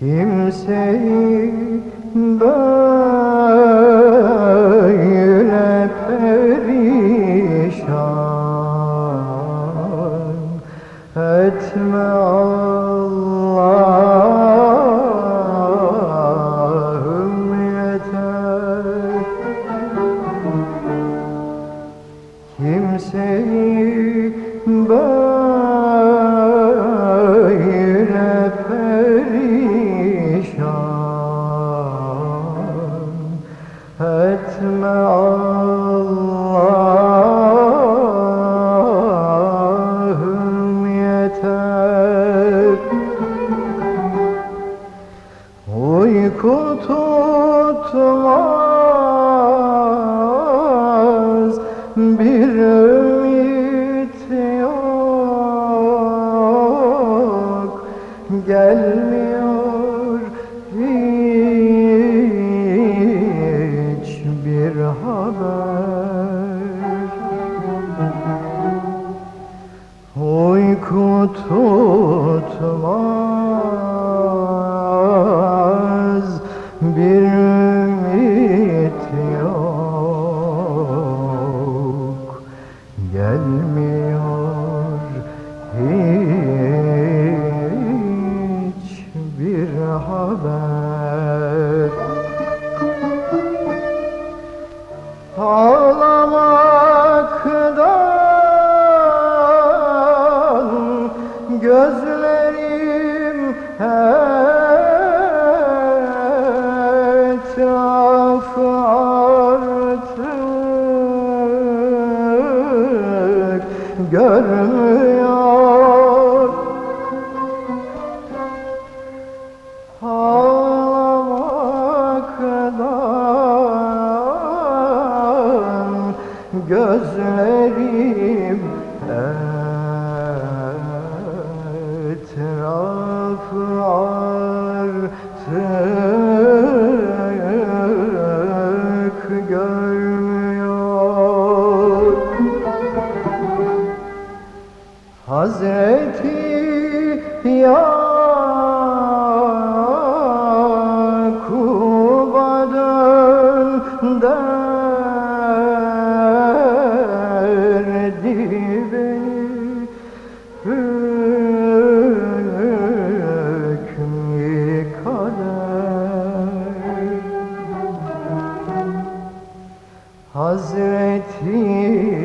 Kimseyi böyle perişan etme Allah'ım yeter. Kimseyi böyle Gelmiyor. Hiçbir haber. Uyku görmüyor Ağlamaktan gözlerim etrafı artık Hazreti Yakub'a dönderdi beni. Hükmü kader Hazreti